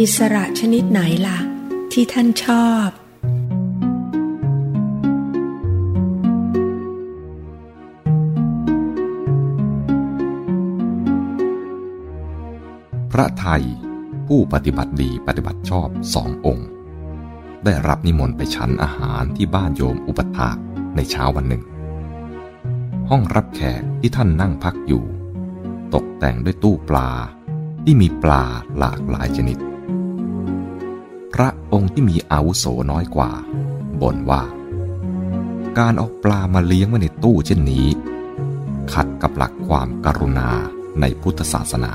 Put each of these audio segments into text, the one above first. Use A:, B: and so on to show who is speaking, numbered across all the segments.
A: อิสระชนิดไหนล่ะ ที่ท่านชอบ
B: พระไทยผู้ปฏิบัติดีปฏิบัติชอบสององค์ ได้รับนิมนต์ไปฉันอาหารที่บ้านโยมอุปถากในเช้าวันหนึ่ง ห้องรับแขกที่ท่านนั่งพักอยู่ ตกแต่งด้วยตู้ปลาที่มีปลาหลากหลายชนิด ระองค์ที่มีอาวุโสน้อยกว่าบ่นว่า การเอาปลามาเลี้ยงไว้ในตู้เช่นนี้ ขัดกับหลักความกรุณาในพุทธศาสนา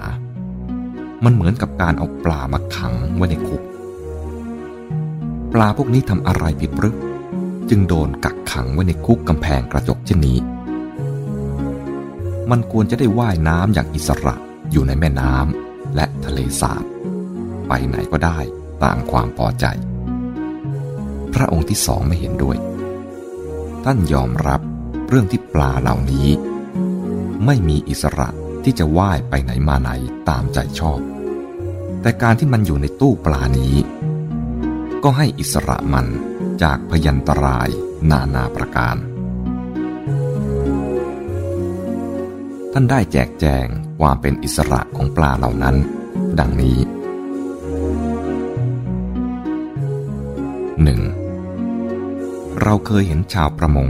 B: มันเหมือนกับการเอาปลามาขังไว้ในคุก ปลาพวกนี้ทำอะไรผิดหรือจึงโดนกักขังไว้ในคุกกำแพงกระจกเช่นนี้ มันควรจะได้ว่ายน้ำอย่างอิสระอยู่ในแม่น้ำและทะเลสาบไปไหนก็ได้ ตามความพอใจ พระองค์ที่สองไม่เห็นด้วย ท่านยอมรับเรื่องที่ปลาเหล่านี้ ไม่มีอิสระที่จะว่ายไปไหนมาไหนตามใจชอบ แต่การที่มันอยู่ในตู้ปลานี้ ก็ให้อิสระมันจากพยันตรายนานาประการ ท่านได้แจกแจงความเป็นอิสระของปลาเหล่านั้น ดังนี้ 1. เราเคยเห็นชาวประมง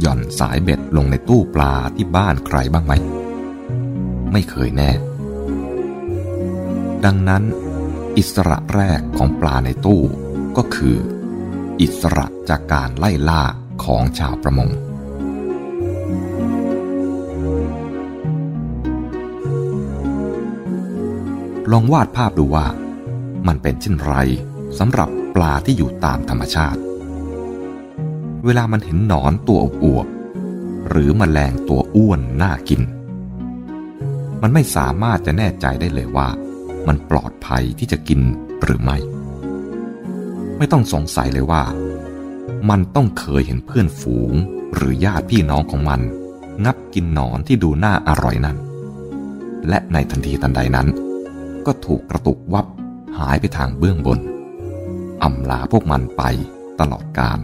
B: หย่อนสายเบ็ดลงในตู้ปลาที่บ้านใครบ้างไหม ไม่เคยแน่ ดังนั้น อิสระแรกของปลาในตู้ก็คือ อิสระจากการไล่ล่าของชาวประมงลองวาดภาพดูว่า มันเป็นเช่นไรสำหรับ ลาที่อยู่ตามธรรมชาติ เวลามันเห็นหนอนตัวอวบหรือมแมลงตัวอ้วนน่ากิน มันไม่สามารถจะแน่ใจได้เลยว่า มันปลอดภัยที่จะกินหรือไม่ ไม่ต้องสงสัยเลยว่า มันต้องเคยเห็นเพื่อนฝูงหรือญาติพี่น้องของมัน งับกินหนอนที่ดูน่าอร่อยนั้น และในทันทีทันใดนั้น ก็ถูกกระตุกวับหายไปทางเบื้องบน อำลาพวกมันไปตลอดกาล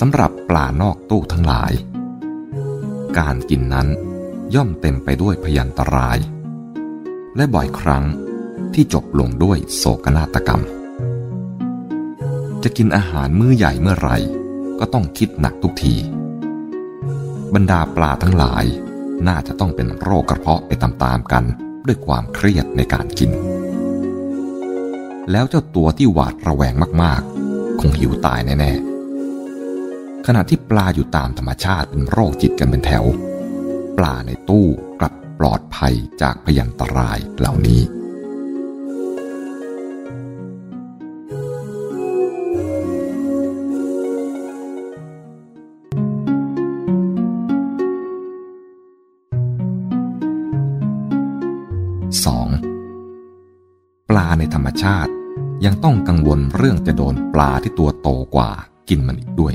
B: สำหรับปลานอกตู้ทั้งหลาย การกินนั้นย่อมเต็มไปด้วยพยันตราย และบ่อยครั้งที่จบลงด้วยโศกนาฏกรรม จะกินอาหารมื้อใหญ่เมื่อไหร่ก็ต้องคิดหนักทุกที บรรดาปลาทั้งหลายน่าจะต้องเป็นโรคกระเพาะไปตามๆกันด้วยความเครียดในการกิน แล้วเจ้าตัวที่หวาดระแวงมากๆ คงหิวตายแน่ๆ ขณะที่ปลาอยู่ตามธรรมชาติเป็นโรคจิตกันเป็นแถว ปลาในตู้กลับปลอดภัยจากพยันตรายเหล่านี้ 2. ปลาในธรรมชาติ ยังต้องกังวลเรื่องจะโดนปลาที่ตัวโตกว่ากินมันอีกด้วย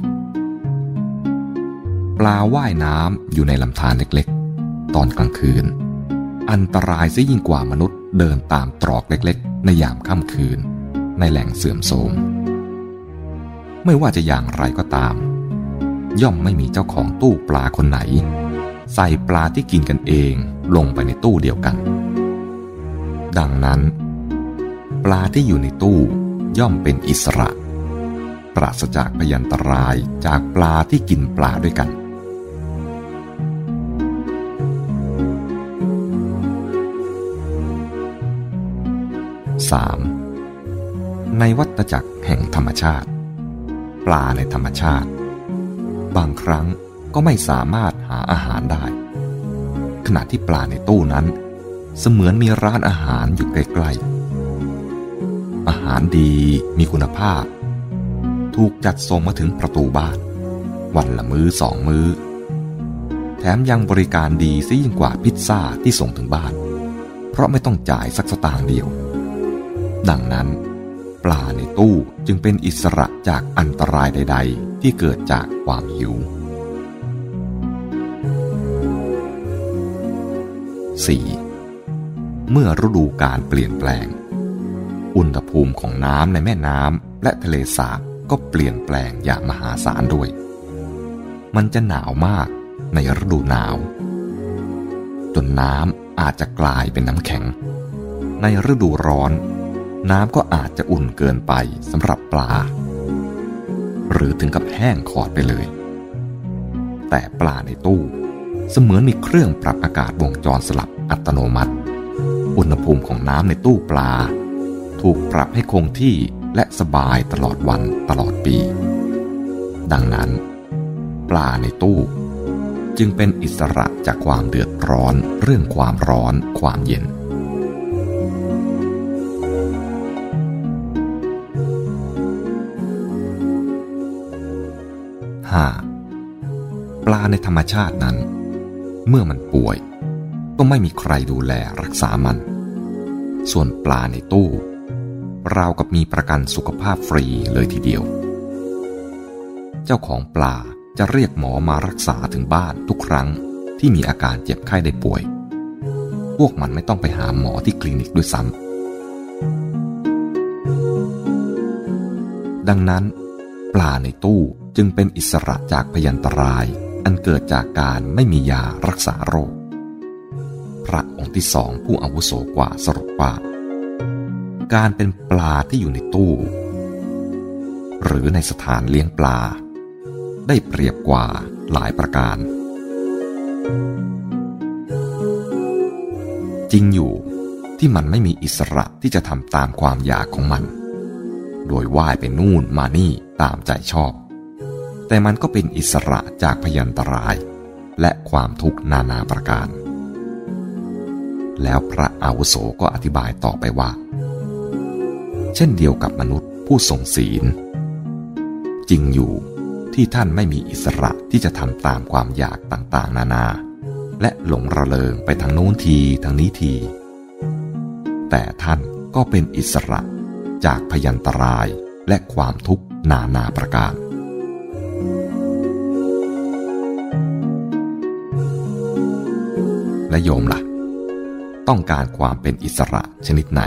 B: ปลาว่ายน้ำอยู่ในลำธารเล็กๆ ตอนกลางคืน อันตรายซะยิ่งกว่ามนุษย์เดินตามตรอกเล็กๆ ในยามค่ำคืน ในแหล่งเสื่อมโทรมไม่ว่าจะอย่างไรก็ตาม ย่อมไม่มีเจ้าของตู้ปลาคนไหน ใส่ปลาที่กินกันเองลงไปในตู้เดียวกัน ดังนั้น ปลาที่อยู่ในตู้ย่อมเป็นอิสระ ปราศจากพยันตรายจากปลาที่กินปลาด้วยกัน 3. ในวัฏจักรแห่งธรรมชาติ ปลาในธรรมชาติ บางครั้งก็ไม่สามารถหาอาหารได้ ขณะที่ปลาในตู้นั้น เสมือนมีร้านอาหารอยู่ใกล้ๆ หารดีมีคุณภาพ ถูกจัดส่งมาถึงประตูบ้าน วันละมื้อสองมื้อ แถมยังบริการดีซะยิ่งกว่าพิซซ่าที่ส่งถึงบ้าน เพราะไม่ต้องจ่ายสักสตางค์เดียว ดังนั้น ปลาในตู้จึงเป็นอิสระจากอันตรายใด ๆ ที่เกิดจากความหิว 4. เมื่อฤดูการเปลี่ยนแปลง อุณหภูมิของน้ำในแม่น้ำและทะเลสาบก็เปลี่ยนแปลงอย่างมหาศาลด้วย มันจะหนาวมากในฤดูหนาว จนน้ำอาจจะกลายเป็นน้ำแข็ง ในฤดูร้อน น้ำก็อาจจะอุ่นเกินไปสำหรับปลา หรือถึงกับแห้งขอดไปเลย แต่ปลาในตู้เสมือนมีเครื่องปรับอากาศวงจรสลับอัตโนมัติ อุณหภูมิของน้ำในตู้ปลา ถูกปรับให้คงที่และสบายตลอดวันตลอดปี ดังนั้น ปลาในตู้จึงเป็นอิสระจากความเดือดร้อนเรื่องความร้อนความเย็น 5. ปลาในธรรมชาตินั้น เมื่อมันป่วย ก็ไม่มีใครดูแลรักษามัน ส่วนปลาในตู้ ราวกับมีประกันสุขภาพฟรีเลยทีเดียว เจ้าของปลาจะเรียกหมอมารักษาถึงบ้านทุกครั้งที่มีอาการเจ็บไข้ได้ป่วย พวกมันไม่ต้องไปหาหมอที่คลินิกด้วยซ้ำดังนั้น ปลาในตู้จึงเป็นอิสระจากพยันตราย อันเกิดจากการไม่มียารักษาโรค พระองค์ที่สองผู้อาวุโสกว่าสรุปว่า การเป็นปลาที่อยู่ในตู้ หรือในสถานเลี้ยงปลา ได้เปรียบกว่าหลายประการ จริงอยู่ที่มันไม่มีอิสระที่จะทำตามความอยากของมัน โดยว่ายไปนู่นมานี่ตามใจชอบ แต่มันก็เป็นอิสระจากพยันตราย และความทุกข์นานาประการ แล้วพระอาวุโสก็อธิบายต่อไปว่า เช่นเดียวกับมนุษย์ผู้ทรงศีล จริงอยู่ที่ท่านไม่มีอิสระที่จะทำตามความอยากต่างๆ นานา และหลงระเริงไปทางโน้นทีทางนี้ที แต่ท่านก็เป็นอิสระจากพยันตรายและความทุกข์นานาประการและโยมละ่ะ ต้องการความเป็นอิสระชนิดไหน